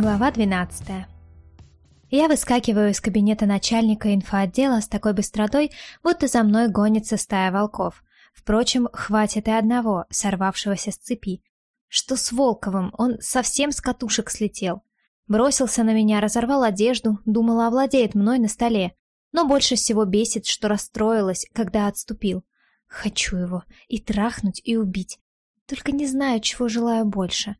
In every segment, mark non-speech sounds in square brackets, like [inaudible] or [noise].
Глава 12. Я выскакиваю из кабинета начальника инфоотдела с такой быстротой, будто за мной гонится стая волков. Впрочем, хватит и одного, сорвавшегося с цепи. Что с Волковым? Он совсем с катушек слетел. Бросился на меня, разорвал одежду, думала, овладеет мной на столе. Но больше всего бесит, что расстроилась, когда отступил. Хочу его и трахнуть, и убить. Только не знаю, чего желаю больше.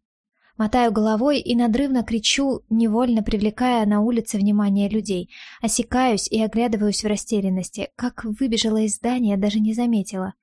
Мотаю головой и надрывно кричу, невольно привлекая на улице внимание людей. Осекаюсь и оглядываюсь в растерянности. Как выбежала из здания, даже не заметила.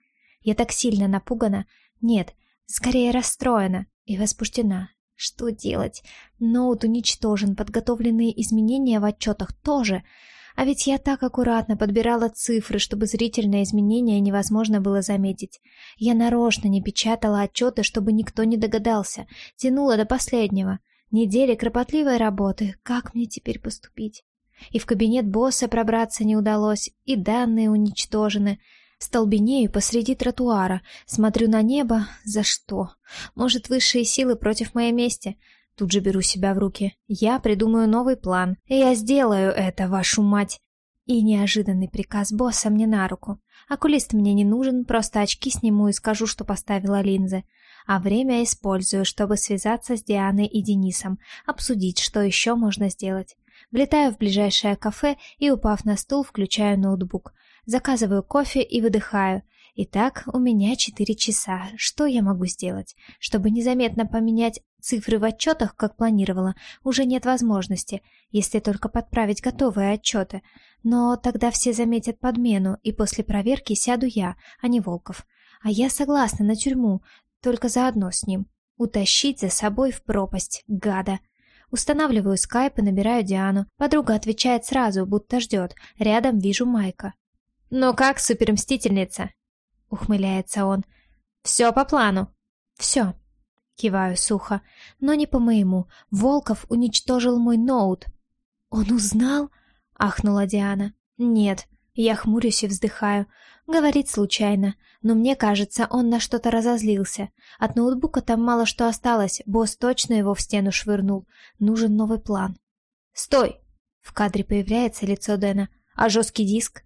Я так сильно напугана. Нет, скорее расстроена и возбуждена. Что делать? Ноут уничтожен, подготовленные изменения в отчетах тоже — а ведь я так аккуратно подбирала цифры, чтобы зрительное изменение невозможно было заметить. Я нарочно не печатала отчеты, чтобы никто не догадался. Тянула до последнего. Недели кропотливой работы. Как мне теперь поступить? И в кабинет босса пробраться не удалось, и данные уничтожены. Столбенею посреди тротуара, смотрю на небо. За что? Может, высшие силы против моей мести? Тут же беру себя в руки. Я придумаю новый план. Я сделаю это, вашу мать. И неожиданный приказ босса мне на руку. Окулист мне не нужен, просто очки сниму и скажу, что поставила линзы. А время использую, чтобы связаться с Дианой и Денисом, обсудить, что еще можно сделать. Влетаю в ближайшее кафе и, упав на стул, включаю ноутбук. Заказываю кофе и выдыхаю. Итак, у меня четыре часа. Что я могу сделать? Чтобы незаметно поменять цифры в отчетах, как планировала, уже нет возможности, если только подправить готовые отчеты. Но тогда все заметят подмену, и после проверки сяду я, а не Волков. А я согласна на тюрьму, только заодно с ним. Утащить за собой в пропасть, гада. Устанавливаю скайп и набираю Диану. Подруга отвечает сразу, будто ждет. Рядом вижу Майка. «Ну как, супермстительница?» — ухмыляется он. «Все по плану». «Все». Киваю сухо, но не по моему. Волков уничтожил мой ноут. «Он узнал?» — ахнула Диана. «Нет». Я хмурюсь и вздыхаю. Говорит случайно, но мне кажется, он на что-то разозлился. От ноутбука там мало что осталось, босс точно его в стену швырнул. Нужен новый план. «Стой!» В кадре появляется лицо Дэна. «А жесткий диск?»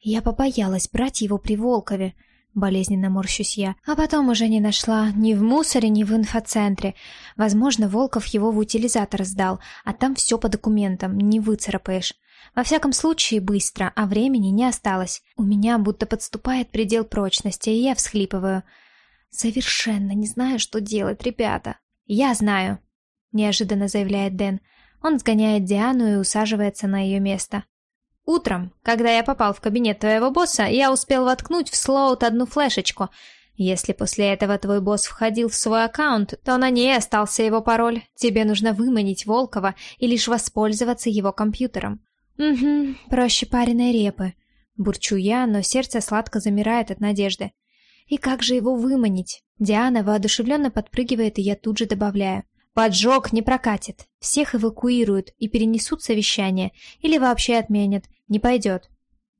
Я побоялась брать его при Волкове. Болезненно морщусь я. А потом уже не нашла ни в мусоре, ни в инфоцентре. Возможно, Волков его в утилизатор сдал, а там все по документам, не выцарапаешь. Во всяком случае, быстро, а времени не осталось. У меня будто подступает предел прочности, и я всхлипываю. Совершенно не знаю, что делать, ребята. Я знаю, неожиданно заявляет Дэн. Он сгоняет Диану и усаживается на ее место. Утром, когда я попал в кабинет твоего босса, я успел воткнуть в слоут одну флешечку. Если после этого твой босс входил в свой аккаунт, то на ней остался его пароль. Тебе нужно выманить Волкова и лишь воспользоваться его компьютером. Угу, проще пареной репы. Бурчу я, но сердце сладко замирает от надежды. И как же его выманить? Диана воодушевленно подпрыгивает, и я тут же добавляю. Поджог не прокатит. Всех эвакуируют и перенесут совещание, или вообще отменят. Не пойдет.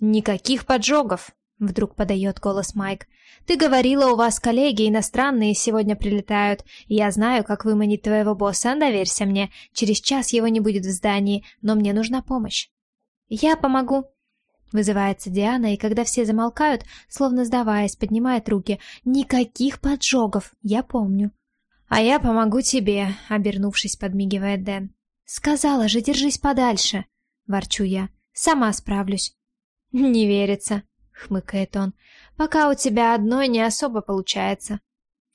Никаких поджогов, вдруг подает голос Майк. Ты говорила, у вас коллеги иностранные сегодня прилетают. Я знаю, как выманить твоего босса, доверься мне. Через час его не будет в здании, но мне нужна помощь. Я помогу. Вызывается Диана, и когда все замолкают, словно сдаваясь, поднимает руки. Никаких поджогов, я помню. «А я помогу тебе», — обернувшись, подмигивает Дэн. «Сказала же, держись подальше», — ворчу я. «Сама справлюсь». [laughs] «Не верится», — хмыкает он. «Пока у тебя одной не особо получается».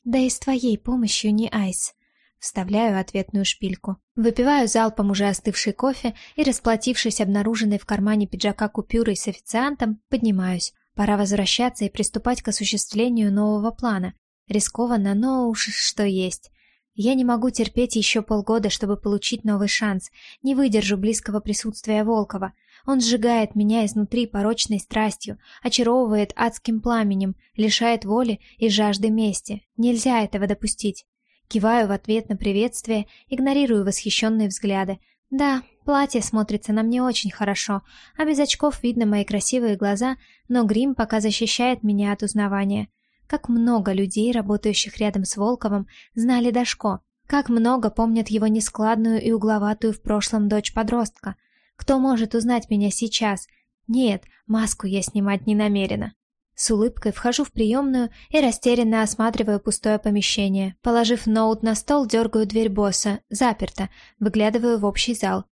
«Да и с твоей помощью не айс». Вставляю ответную шпильку. Выпиваю залпом уже остывший кофе и, расплатившись обнаруженной в кармане пиджака купюрой с официантом, поднимаюсь. Пора возвращаться и приступать к осуществлению нового плана. Рискованно, но уж что есть. Я не могу терпеть еще полгода, чтобы получить новый шанс. Не выдержу близкого присутствия Волкова. Он сжигает меня изнутри порочной страстью, очаровывает адским пламенем, лишает воли и жажды мести. Нельзя этого допустить. Киваю в ответ на приветствие, игнорирую восхищенные взгляды. Да, платье смотрится на мне очень хорошо, а без очков видно мои красивые глаза, но грим пока защищает меня от узнавания. Как много людей, работающих рядом с Волковым, знали Дашко. Как много помнят его нескладную и угловатую в прошлом дочь подростка. Кто может узнать меня сейчас? Нет, маску я снимать не намерена. С улыбкой вхожу в приемную и растерянно осматриваю пустое помещение. Положив ноут на стол, дергаю дверь босса. Заперто. Выглядываю в общий зал.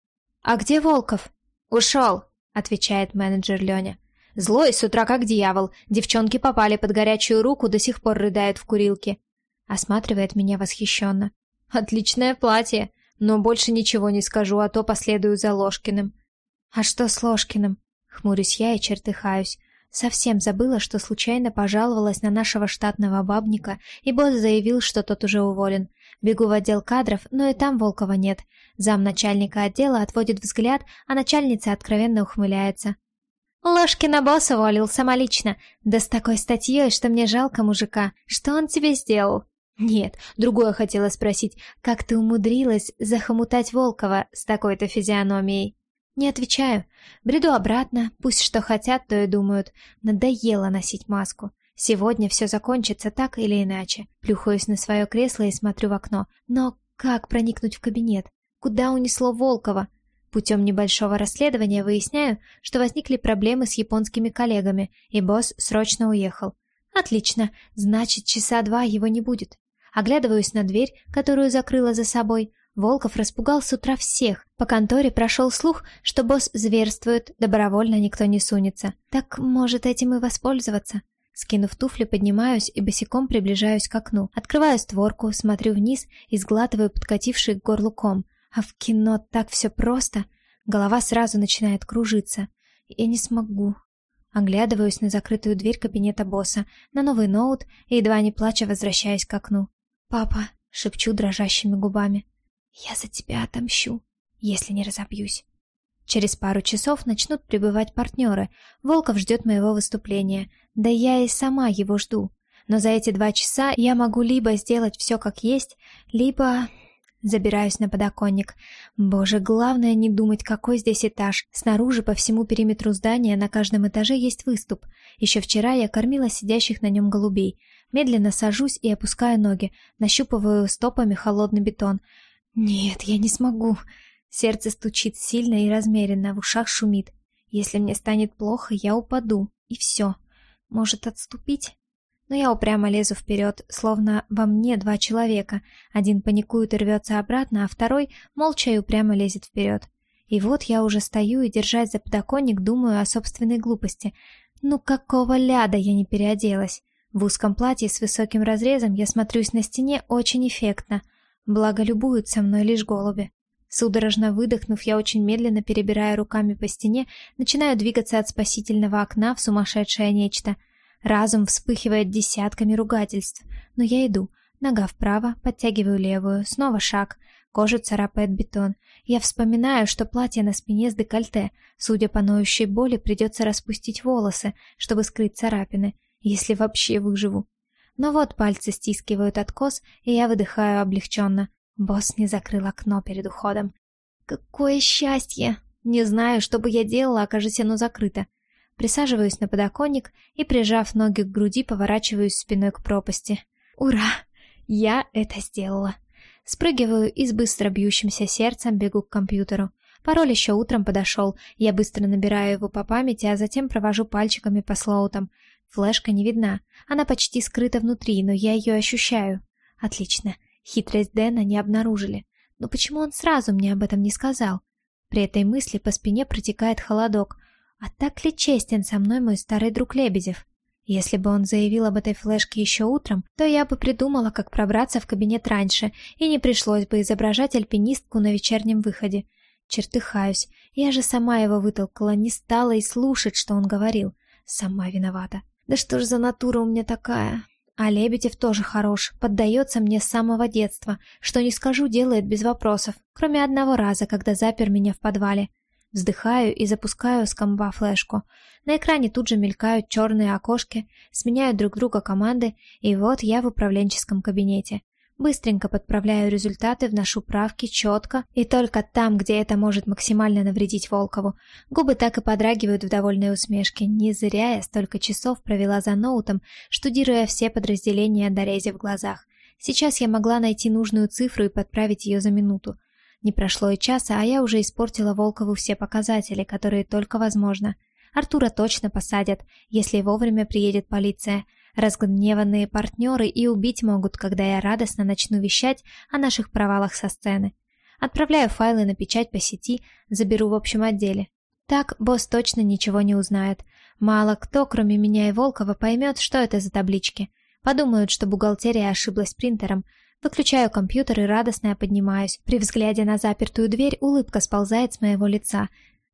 «А где Волков?» «Ушел», — отвечает менеджер Леня. «Злой с утра как дьявол. Девчонки попали под горячую руку, до сих пор рыдают в курилке». Осматривает меня восхищенно. «Отличное платье, но больше ничего не скажу, а то последую за Ложкиным». «А что с Ложкиным?» Хмурюсь я и чертыхаюсь. Совсем забыла, что случайно пожаловалась на нашего штатного бабника, и босс заявил, что тот уже уволен. Бегу в отдел кадров, но и там Волкова нет. Зам начальника отдела отводит взгляд, а начальница откровенно ухмыляется. «Ложкина босс уволил самолично, да с такой статьей, что мне жалко мужика. Что он тебе сделал?» «Нет, другое хотела спросить, как ты умудрилась захомутать Волкова с такой-то физиономией?» Не отвечаю. Бреду обратно, пусть что хотят, то и думают. Надоело носить маску. Сегодня все закончится так или иначе. Плюхаюсь на свое кресло и смотрю в окно. Но как проникнуть в кабинет? Куда унесло Волкова? Путем небольшого расследования выясняю, что возникли проблемы с японскими коллегами, и босс срочно уехал. Отлично, значит, часа два его не будет. Оглядываюсь на дверь, которую закрыла за собой. Волков распугал с утра всех. По конторе прошел слух, что босс зверствует, добровольно никто не сунется. Так, может, этим и воспользоваться? Скинув туфли, поднимаюсь и босиком приближаюсь к окну. Открываю створку, смотрю вниз и сглатываю подкативший к горлу ком. А в кино так все просто. Голова сразу начинает кружиться. Я не смогу. Оглядываюсь на закрытую дверь кабинета босса, на новый ноут и едва не плача возвращаюсь к окну. «Папа!» — шепчу дрожащими губами. Я за тебя отомщу, если не разобьюсь. Через пару часов начнут прибывать партнеры. Волков ждет моего выступления. Да я и сама его жду. Но за эти два часа я могу либо сделать все как есть, либо... Забираюсь на подоконник. Боже, главное не думать, какой здесь этаж. Снаружи по всему периметру здания на каждом этаже есть выступ. Еще вчера я кормила сидящих на нем голубей. Медленно сажусь и опускаю ноги, нащупываю стопами холодный бетон. Нет, я не смогу. Сердце стучит сильно и размеренно, в ушах шумит. Если мне станет плохо, я упаду, и все. Может отступить? Но я упрямо лезу вперед, словно во мне два человека. Один паникует и рвется обратно, а второй молча и упрямо лезет вперед. И вот я уже стою и, держась за подоконник, думаю о собственной глупости. Ну какого ляда я не переоделась? В узком платье с высоким разрезом я смотрюсь на стене очень эффектно — Благо любуются мной лишь голуби. Судорожно выдохнув, я очень медленно, перебирая руками по стене, начинаю двигаться от спасительного окна в сумасшедшее нечто. Разум вспыхивает десятками ругательств, но я иду. Нога вправо, подтягиваю левую, снова шаг. Кожу царапает бетон. Я вспоминаю, что платье на спине с декольте. Судя по ноющей боли, придется распустить волосы, чтобы скрыть царапины, если вообще выживу. Но вот пальцы стискивают откос, и я выдыхаю облегченно. Босс не закрыл окно перед уходом. Какое счастье! Не знаю, что бы я делала, окажись оно закрыто. Присаживаюсь на подоконник и, прижав ноги к груди, поворачиваюсь спиной к пропасти. Ура! Я это сделала. Спрыгиваю и с быстро бьющимся сердцем бегу к компьютеру. Пароль еще утром подошел, я быстро набираю его по памяти, а затем провожу пальчиками по слоутам. Флешка не видна, она почти скрыта внутри, но я ее ощущаю. Отлично, хитрость Дэна не обнаружили. Но почему он сразу мне об этом не сказал? При этой мысли по спине протекает холодок. А так ли честен со мной мой старый друг Лебедев? Если бы он заявил об этой флешке еще утром, то я бы придумала, как пробраться в кабинет раньше, и не пришлось бы изображать альпинистку на вечернем выходе. Чертыхаюсь, я же сама его вытолкала, не стала и слушать, что он говорил. Сама виновата. Да что ж за натура у меня такая? А Лебедев тоже хорош, поддается мне с самого детства. Что не скажу, делает без вопросов, кроме одного раза, когда запер меня в подвале. Вздыхаю и запускаю с комба флешку. На экране тут же мелькают черные окошки, сменяют друг друга команды, и вот я в управленческом кабинете. Быстренько подправляю результаты, вношу правки четко, и только там, где это может максимально навредить Волкову. Губы так и подрагивают в довольной усмешке. Не зря я столько часов провела за ноутом, штудируя все подразделения дорези в глазах. Сейчас я могла найти нужную цифру и подправить ее за минуту. Не прошло и часа, а я уже испортила Волкову все показатели, которые только возможно. Артура точно посадят, если вовремя приедет полиция. Разгневанные партнеры и убить могут, когда я радостно начну вещать о наших провалах со сцены. Отправляю файлы на печать по сети, заберу в общем отделе. Так босс точно ничего не узнает. Мало кто, кроме меня и Волкова, поймет, что это за таблички. Подумают, что бухгалтерия ошиблась принтером. Выключаю компьютер и радостно поднимаюсь. При взгляде на запертую дверь улыбка сползает с моего лица.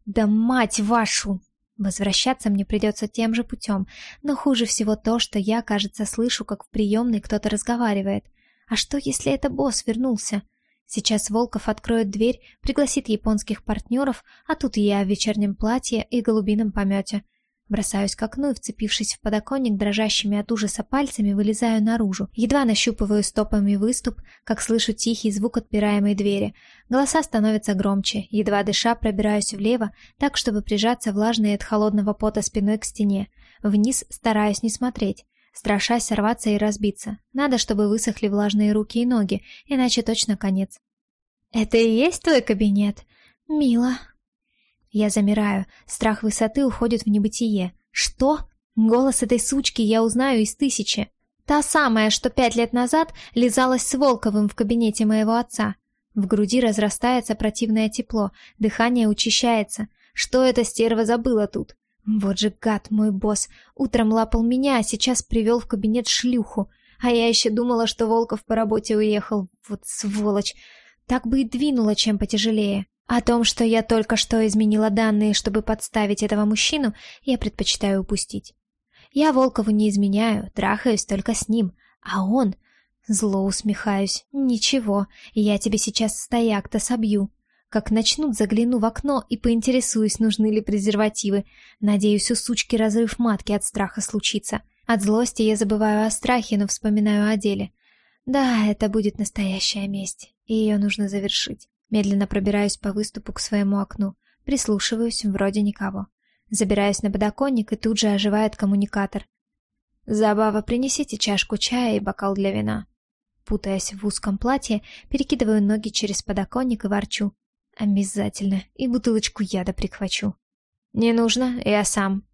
«Да мать вашу!» Возвращаться мне придется тем же путем, но хуже всего то, что я, кажется, слышу, как в приемной кто-то разговаривает. А что, если это босс вернулся? Сейчас Волков откроет дверь, пригласит японских партнеров, а тут я в вечернем платье и голубином помете. Бросаюсь к окну и, вцепившись в подоконник дрожащими от ужаса пальцами, вылезаю наружу. Едва нащупываю стопами выступ, как слышу тихий звук отпираемой двери. Голоса становятся громче. Едва дыша, пробираюсь влево, так, чтобы прижаться влажной от холодного пота спиной к стене. Вниз стараюсь не смотреть страшась сорваться и разбиться. Надо, чтобы высохли влажные руки и ноги, иначе точно конец. «Это и есть твой кабинет? Мило». Я замираю, страх высоты уходит в небытие. «Что? Голос этой сучки я узнаю из тысячи. Та самая, что пять лет назад лизалась с Волковым в кабинете моего отца. В груди разрастается противное тепло, дыхание учащается. Что эта стерва забыла тут? Вот же гад мой босс. Утром лапал меня, а сейчас привел в кабинет шлюху. А я еще думала, что Волков по работе уехал. Вот сволочь. Так бы и двинула, чем потяжелее. О том, что я только что изменила данные, чтобы подставить этого мужчину, я предпочитаю упустить. Я Волкову не изменяю, трахаюсь только с ним. А он... Зло усмехаюсь. Ничего, я тебе сейчас стояк-то собью. Как начнут, загляну в окно и поинтересуюсь, нужны ли презервативы. Надеюсь, у сучки разрыв матки от страха случится. От злости я забываю о страхе, но вспоминаю о деле. Да, это будет настоящая месть, и ее нужно завершить. Медленно пробираюсь по выступу к своему окну. Прислушиваюсь, вроде никого. Забираюсь на подоконник, и тут же оживает коммуникатор. «Забава, принесите чашку чая и бокал для вина». Путаясь в узком платье, перекидываю ноги через подоконник и ворчу. Обязательно. И бутылочку яда прихвачу. Не нужно, я сам.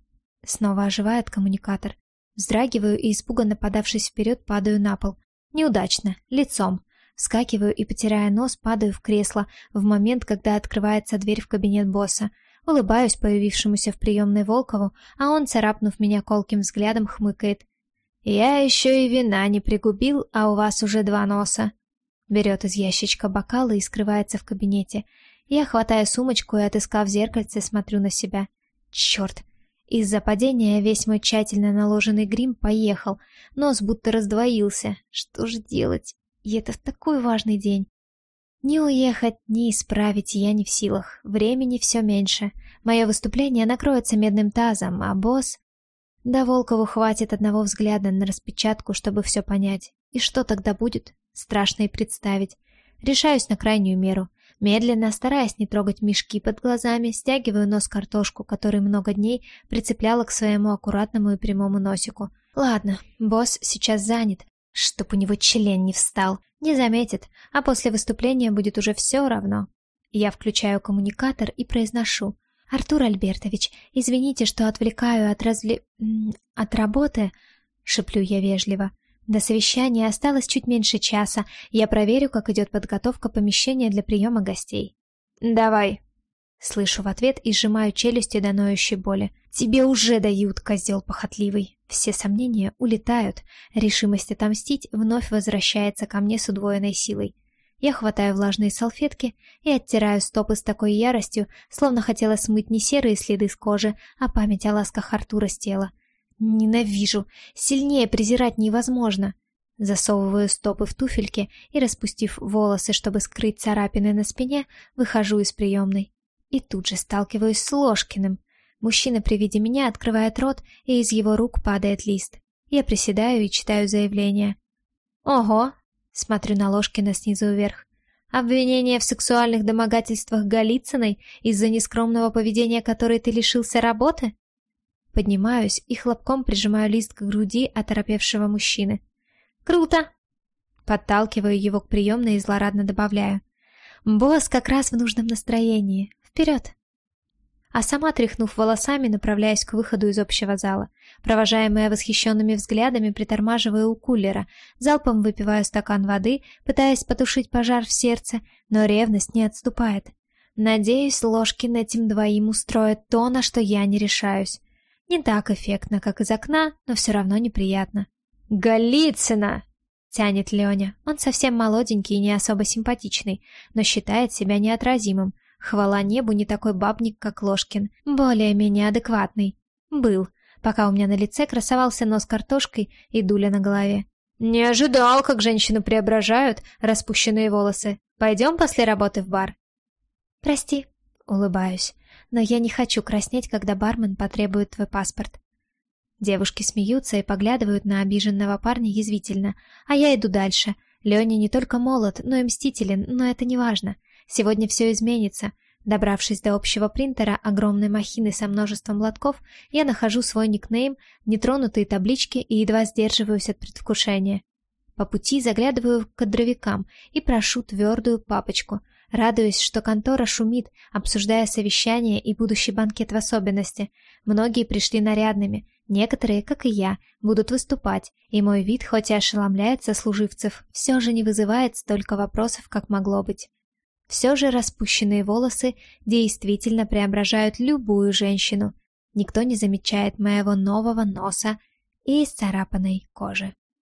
Снова оживает коммуникатор. Вздрагиваю и, испуганно подавшись вперед, падаю на пол. Неудачно, лицом. Вскакиваю и, потирая нос, падаю в кресло в момент, когда открывается дверь в кабинет босса. Улыбаюсь появившемуся в приемной Волкову, а он, царапнув меня колким взглядом, хмыкает. «Я еще и вина не пригубил, а у вас уже два носа». Берет из ящичка бокалы и скрывается в кабинете. Я хватаю сумочку и, отыскав зеркальце, смотрю на себя. Черт! Из-за падения весь мой тщательно наложенный грим поехал, нос будто раздвоился. Что же делать? И это в такой важный день. Ни уехать, ни исправить я не в силах. Времени все меньше. Мое выступление накроется медным тазом, а босс... Да Волкову хватит одного взгляда на распечатку, чтобы все понять. И что тогда будет? Страшно и представить. Решаюсь на крайнюю меру. Медленно, стараясь не трогать мешки под глазами, стягиваю нос картошку, который много дней прицепляла к своему аккуратному и прямому носику. Ладно, босс сейчас занят, чтоб у него член не встал. Не заметит, а после выступления будет уже все равно. Я включаю коммуникатор и произношу. «Артур Альбертович, извините, что отвлекаю от развле... от работы», — шеплю я вежливо. До совещания осталось чуть меньше часа. Я проверю, как идет подготовка помещения для приема гостей. «Давай», — слышу в ответ и сжимаю челюсти до ноющей боли. «Тебе уже дают, козел похотливый». Все сомнения улетают. Решимость отомстить вновь возвращается ко мне с удвоенной силой. Я хватаю влажные салфетки и оттираю стопы с такой яростью, словно хотела смыть не серые следы с кожи, а память о ласках Артура с тела. Ненавижу. Сильнее презирать невозможно. Засовываю стопы в туфельки и, распустив волосы, чтобы скрыть царапины на спине, выхожу из приемной. И тут же сталкиваюсь с Ложкиным. Мужчина при виде меня открывает рот, и из его рук падает лист. Я приседаю и читаю заявление. «Ого!» — смотрю на Ложкина снизу вверх. «Обвинение в сексуальных домогательствах Голицыной из-за нескромного поведения которой ты лишился работы?» Поднимаюсь и хлопком прижимаю лист к груди оторопевшего мужчины. «Круто!» Подталкиваю его к приемной и злорадно добавляю. «Босс как раз в нужном настроении. Вперед!» а сама, тряхнув волосами, направляясь к выходу из общего зала. Провожаемая восхищенными взглядами, притормаживая у кулера, залпом выпиваю стакан воды, пытаясь потушить пожар в сердце, но ревность не отступает. Надеюсь, Ложкин этим двоим устроит то, на что я не решаюсь. Не так эффектно, как из окна, но все равно неприятно. «Голицына!» — тянет Леня. Он совсем молоденький и не особо симпатичный, но считает себя неотразимым, Хвала небу, не такой бабник, как Ложкин. Более-менее адекватный. Был, пока у меня на лице красовался нос картошкой и дуля на голове. Не ожидал, как женщину преображают распущенные волосы. Пойдем после работы в бар. Прости, улыбаюсь, но я не хочу краснеть, когда бармен потребует твой паспорт. Девушки смеются и поглядывают на обиженного парня язвительно, а я иду дальше. Леня не только молод, но и мстителен, но это не важно. Сегодня все изменится. Добравшись до общего принтера, огромной махины со множеством лотков, я нахожу свой никнейм, нетронутые таблички и едва сдерживаюсь от предвкушения. По пути заглядываю к кадровикам и прошу твердую папочку, радуясь, что контора шумит, обсуждая совещание и будущий банкет в особенности. Многие пришли нарядными, некоторые, как и я, будут выступать, и мой вид, хоть и ошеломляет сослуживцев, все же не вызывает столько вопросов, как могло быть. Все же распущенные волосы действительно преображают любую женщину. Никто не замечает моего нового носа и исцарапанной кожи.